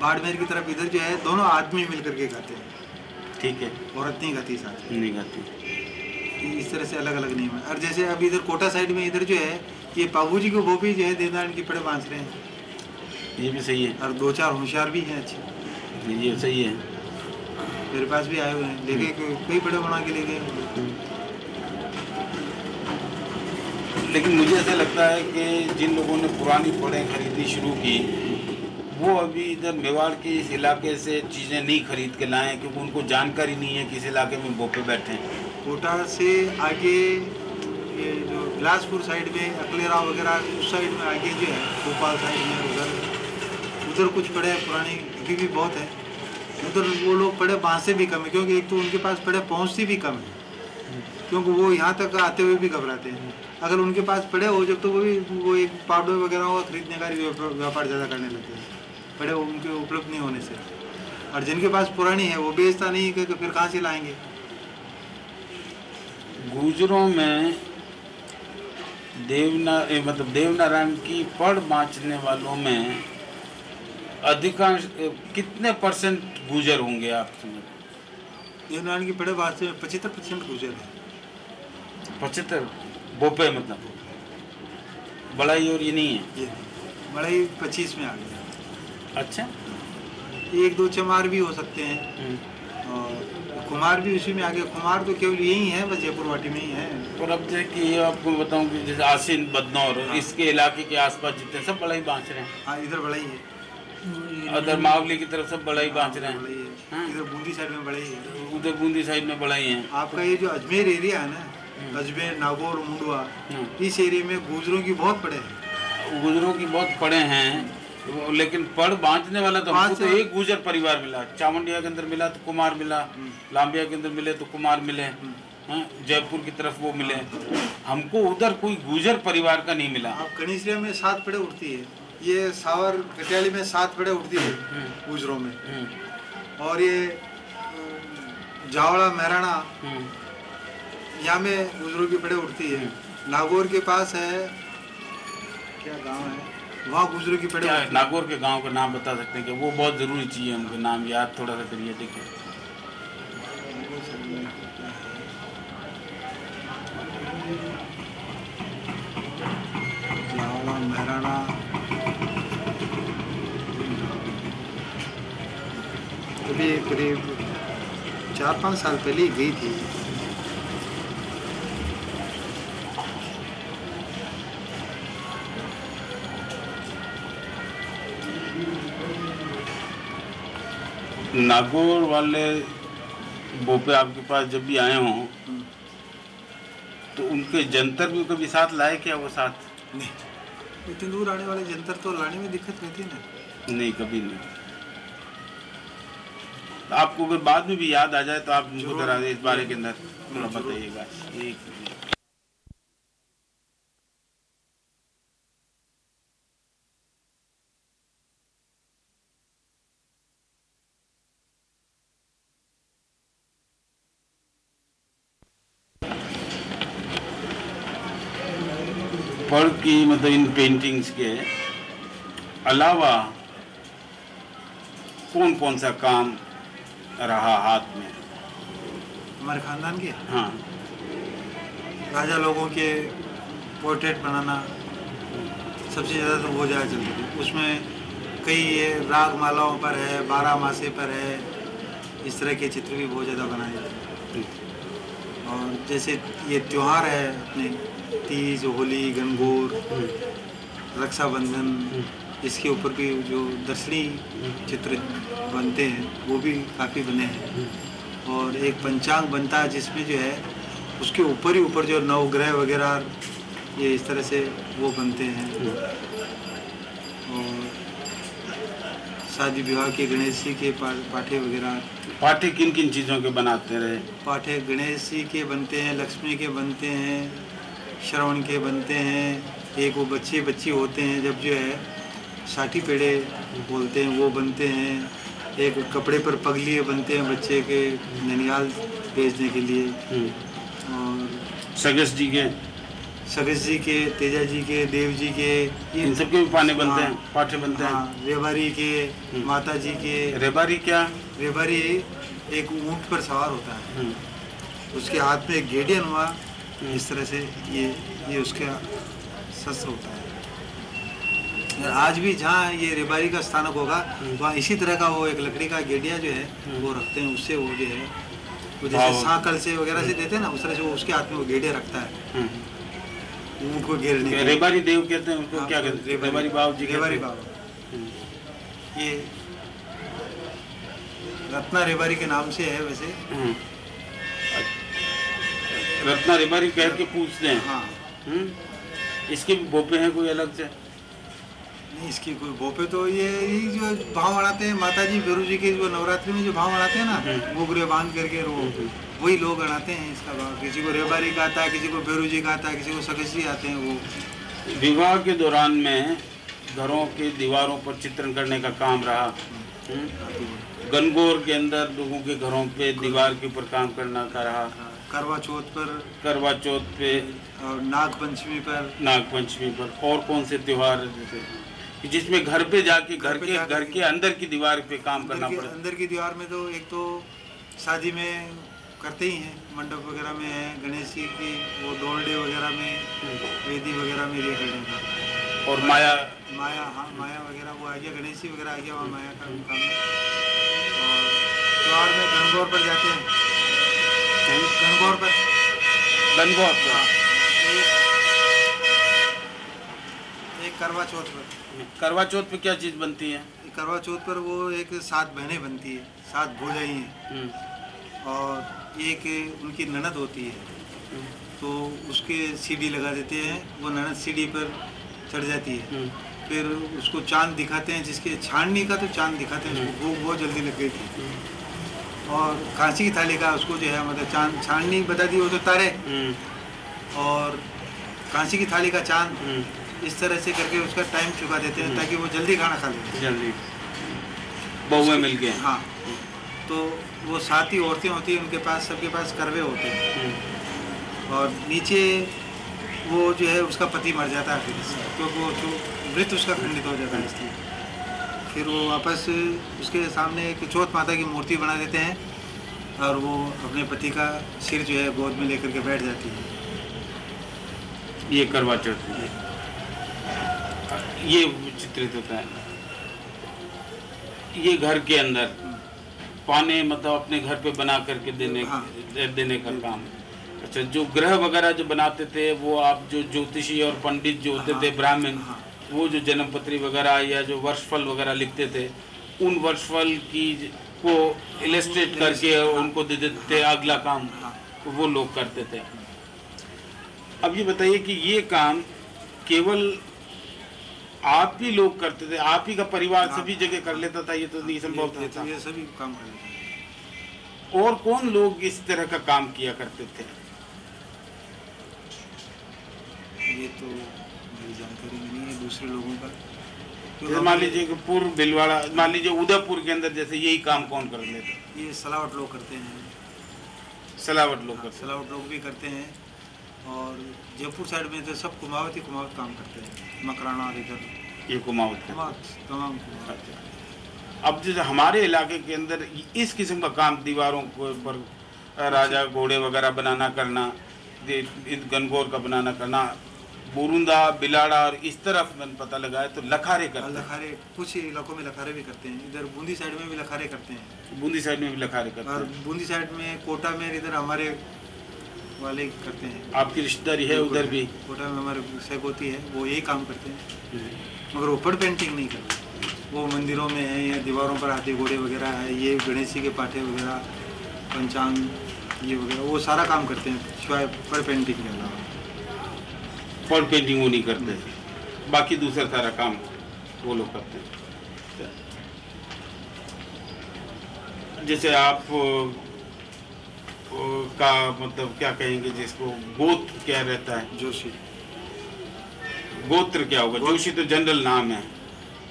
बाड़मेर की तरफ़ इधर जो है दोनों आदमी मिल करके गाते हैं। ठीक है। औरत नहीं गाती साथ। नहीं गाती। इस तरह से अलग अलग नियम है। और जैसे अब इधर कोटा साइड में इधर जो है ये बाबू जी को वो भी जो है देवनारायण की पड़े बाँस रहे हैं। ये भी सही है। और दो चार होशियार भी हैं अच्छे। ये सही है। मेरे पास भी आए हुए हैं। लेके कई पड़े बना के ले गए लेकिन मुझे ऐसा लगता है कि जिन लोगों ने पुरानी पढ़ें खरीदनी शुरू की वो अभी इधर मेवाड़ के इस इलाके से चीज़ें नहीं खरीद के लाए हैं क्योंकि उनको जानकारी नहीं है कि इस इलाके में बोपे बैठे हैं। कोटा से आगे ये जो बिलासपुर साइड में अकलेरा वगैरह उस साइड में आगे जो है भोपाल साइड में उधर उधर कुछ पड़े हैं पुरानी अभी भी बहुत है। उधर वो लोग पढ़े वहाँ से भी कम है, क्योंकि एक तो उनके पास पढ़े पहुँचती भी कम है। क्योंकि वो यहाँ तक आते हुए भी घबराते हैं। अगर उनके पास पड़े हो जब तो वो भी, वो एक पाउडर वगैरह हो खरीदने का व्यापार ज़्यादा करने लगते हैं पड़े उनके उपलब्ध नहीं होने से। और जिनके पास पुरानी है, वो बेचता नहीं क्योंकि फिर कहाँ से लाएँगे? गुजरों में देवना मतलब देवनारायण की पढ़ बाँचने वालों में अधिकांश कितने परसेंट गुजर होंगे आप समझ देवनारायण की बड़े बात से पचहत्तर परसेंट गुजर है। पचहत्तर? बोपे मतलब बड़ाई और ये नहीं है? ये बड़ा ही पच्चीस में आ गया। अच्छा। एक दो चमार भी हो सकते हैं। हम्म। और कुमार भी उसी में आ गया। कुमार तो केवल यही है बस जयपुर वाटी में ही है। और अब जैसे कि ये आपको बताऊँ कि जैसे आसिन बदनौर हाँ। इसके इलाके के आसपास जितने सब बड़ा ही बाँच रहे हैं। हाँ इधर बड़ा ही है। अदर मावली की तरफ़ सब बड़ाई बाँच रहे हैं। ही। हाँ। इधर बूंदी साइड में बड़ा ही। है उधर बूंदी साइड में बड़ाई हैं। आपका ये जो अजमेर एरिया है ना अजमेर नागौर मुंडवा हम्म। इस एरिया में गुजरों की बहुत पड़े हैं। गुजरों की बहुत पड़े हैं। लेकिन पढ़ बांटने वाला तो हमको तो एक गुजर परिवार मिला। चामुंडिया के अंदर मिला तो कुमार मिला। लांबिया के अंदर मिले तो कुमार मिले। जयपुर की तरफ़ वो मिले। हमको उधर कोई गुजर परिवार का नहीं मिला। आप कनिश्रिया में सात पड़े उठती है। ये सावर कटियाली में सात पड़े उठती है गुजरों में। हम्म, और ये जावड़ा महराणा हम्म, यहाँ में गुजरों की पड़े उठती है। नागौर के पास है क्या गाँव है? वहाँ गुजरों की पड़े। नागौर के गाँव का नाम बता सकते हैं कि वो बहुत ज़रूरी चीज़ है हमको नाम याद थोड़ा सा करिए है। जावड़ा महराणा तो अभी करीब चार पाँच साल पहले ही गई थी। नागौर वाले बोपे आपके पास जब भी आए हों तो उनके जंतर भी कभी साथ लाए क्या वो साथ? नहीं। इतनी दूर आने वाले जंतर तो लाने में दिक्कत रहती है ना। नहीं कभी नहीं। आपको अगर बाद में भी याद आ जाए तो आप ज़रूर। जरा इस बारे के अंदर थोड़ा बताइएगा एक। की मतलब इन पेंटिंग्स के अलावा कौन कौन सा काम रहा हाथ में। हमारे खानदान के? हाँ। राजा लोगों के पोर्ट्रेट बनाना सबसे ज़्यादा तो वो ज़्यादा चलती थी उसमें कई ये राग मालाओं पर है बारह मासे पर है इस तरह के चित्र भी बहुत ज़्यादा बनाए जाते हैं। और जैसे ये त्यौहार है अपने तीज होली गणगौर रक्षाबंधन इसके ऊपर भी जो दर्शनी चित्र बनते हैं वो भी काफ़ी बने हैं। और एक पंचांग बनता है जिसमें जो है उसके ऊपर ही ऊपर जो नवग्रह वगैरह ये इस तरह से वो बनते हैं। और शादी विवाह के गणेश जी के पा, पाठे वगैरह। पाठे किन किन चीज़ों के बनाते रहे? पाठे गणेश जी के बनते हैं लक्ष्मी के बनते हैं श्रवण के बनते हैं एक वो बच्चे बच्ची होते हैं जब जो है साठी पेड़े बोलते हैं वो बनते हैं। एक कपड़े पर पगलिए बनते हैं बच्चे के ननिहाल भेजने के लिए। हम्म। और सगस जी के? सगस जी के तेजा जी के देव जी के। इन सबके भी पाने बनते हैं हाँ। पाठे बनते हैं? हाँ, रेवारी के माता जी के। रेबारी क्या? रेवारी एक ऊँट पर सवार होता है। हम्म। उसके हाथ में एक गेडियन हुआ इस तरह से ये ये उसका शस्त्र होता है। और आज भी जहाँ ये रेबारी का स्थानक होगा वहाँ इसी तरह का वो एक लकड़ी का गेडिया जो है वो रखते हैं उससे वो जो है वो जैसे। सांकल से वगैरह से देते हैं ना उस तरह से वो उसके हाथ में वो गेडिया रखता है। हम्म। ऊँट को घेरने के रेबारी देव कहते हैं उसको हाँ, क्या कहते हैं? रेबारी- बाबू जी रेबारी। बाबा ये रत्ना रेबारी के नाम से है वैसे। हम्म। रत्ना रेबारी कह के पूछते हैं। हाँ। हम्म। इसके भी बोपे हैं कोई अलग से? नहीं इसकी कोई भोपे तो ये जो भाव मनाते हैं माता जी बेरू जी के जो नवरात्रि में जो भाव मनाते हैं ना मोगरे बाँध करके वो वही लोग अनाते हैं इसका भाव। किसी को रेबारी का आता है किसी को बेरू जी का आता है किसी को सकसी आते हैं वो। विवाह के दौरान में घरों के दीवारों पर चित्रण करने का काम रहा। हम्म। गनगौर के अंदर लोगों के घरों पे दीवार के ऊपर काम करना का रहा। करवा चौथ पर। करवा चौथ पे और नाग पंचमी पर। नाग पंचमी पर और कौन से त्योहार? जैसे कि जिसमें घर पे जाके घर के घर के अंदर की दीवार पे काम करना की, पड़ता अंदर की दीवार में तो एक तो शादी में करते ही हैं मंडप वगैरह में है गणेश जी की वो डोरडे वगैरह में वेदी वगैरह में ये करने का। और माया? माया हाँ माया वगैरह वो आ गया गणेश जी वगैरह आ गया वहाँ माया का काम है। और त्योहार में गणगौर पर जाते हैं। गणगौर पर। गनगौर पे। हाँ। करवा चौथ पर। करवा चौथ पे क्या चीज़ बनती है? करवा चौथ पर वो एक सात बहनें बनती है सात भूजाई हैं हम्म, और एक उनकी ननद होती है। तो उसके सीढ़ी लगा देते हैं वो ननद सीढ़ी पर चढ़ जाती है। हम्म, फिर उसको चाँद दिखाते हैं जिसके छाननी का तो चाँद दिखाते हैं उसको वो बहुत जल्दी लग गई थी। और कांसी की थाली का उसको जो है मतलब चाँद छाननी बता दी वो तो तारे। हम्म, और कांसी की थाली का चाँद। हम्म, इस तरह से करके उसका टाइम चुका देते हैं ताकि वो जल्दी खाना खा ले। जल्दी। बहुएँ मिल गए। हाँ। तो वो साथ ही औरतें होती हैं उनके पास सबके पास करवे होते हैं। हम्म, और नीचे वो जो है उसका पति मर जाता है फिर इससे, क्योंकि वो जो वृत्त उसका खंडित हो जाता है इसलिए। फिर वो वापस उसके सामने एक चौथ माता की मूर्ति बना देते हैं और वो अपने पति का सिर जो है गोद में लेकर के बैठ जाती है। ये करवा चौथ। है। ये चित्रित होता है। ये घर के अंदर पाने मतलब अपने घर पे बना करके देने हाँ। देने का काम। अच्छा जो ग्रह वगैरह जो बनाते थे वो आप जो ज्योतिषी और पंडित जो होते थे हाँ, ब्राह्मण हाँ। वो जो जन्मपत्री वगैरह या जो वर्षफल वगैरह लिखते थे उन वर्षफल की को इलेस्ट्रेट करके उनको दे देते थे अगला काम हाँ। वो लोग करते थे। अब ये बताइए कि ये काम केवल आप ही लोग करते थे आप ही का परिवार हाँ। सभी जगह कर लेता था ये तो नहीं संभव ये, था। ये सभी काम कर लेते और कौन लोग इस तरह का काम किया करते थे? ये तो मेरी जानकारी में नहीं है दूसरे लोगों का। जैसे मान लीजिए कि पूर्व भिलवाड़ा मान लीजिए उदयपुर के अंदर जैसे यही काम कौन कर लेते? ये सलावट लोग करते हैं। सलावट लोग करते सलावट लोग भी करते हैं। और जयपुर साइड में तो सब कुमावती कुमावत काम करते हैं। मकराना और इधर। ये कुमावत का तमाम कुमावत अब जैसे हमारे इलाके के अंदर इस किस्म का काम दीवारों के ऊपर राजा घोड़े वगैरह बनाना करना गनगौर का बनाना करना बोरुंदा बिलाड़ा और इस तरफ़ मैंने पता लगाया तो लखारे और करते लखारे कुछ इलाकों में लखारे भी करते हैं। इधर बूंदी साइड में भी लखारे करते हैं। बूंदी साइड में भी लखारे करते और हैं। बूंदी साइड में कोटा में इधर हमारे वाले करते हैं। आपकी रिश्तेदारी है उधर भी? कोटा में हमारे सहकोती है वो यही काम करते हैं। मगर ऊपर पेंटिंग नहीं करते वो मंदिरों में है या दीवारों पर हाथी घोड़े वगैरह है ये गणेश जी के पाठे वगैरह पंचांग ये वगैरह वो सारा काम करते हैं सिवाय पर पेंटिंग के अलावा। फॉल पेंटिंग वो नहीं करते। बाकी दूसरा सारा काम वो लोग करते हैं। जैसे आप का मतलब क्या कहेंगे जिसको गोत्र क्या रहता है? जोशी। गोत्र क्या होगा? जोशी तो जनरल नाम है।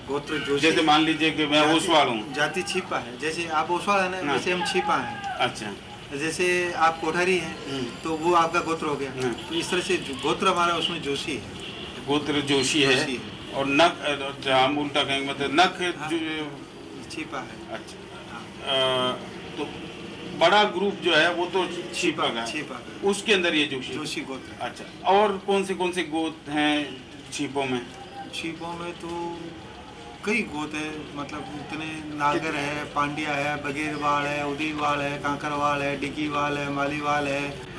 गोत्र जोशी जैसे मान लीजिए कि मैं ओसवाल हूँ। जाति छिपा है। जैसे आप ओसवाल है ना हाँ। वैसे हम छिपा हैं। अच्छा। जैसे आप कोठारी हैं हम्म। तो वो आपका गोत्र हो गया। हाँ। तो इस तरह से गोत्र हमारा उसमें जोशी है। गोत्र जोशी है। और नख अच्छा, हम उल्टा कहेंगे मतलब नख हाँ। छिपा है। अच्छा। तो बड़ा ग्रुप जो है वो तो छिपा का उसके अंदर ये जोशी जोशी गोत्र। अच्छा। और कौन से कौन से गोत हैं? छिपों में? छिपों में तो कई गोत है मतलब इतने नागर है, पांड्या है, बगेरवाल है उदयवाल है, कांकरवाल है डिकीवाल है, मालीवाल है।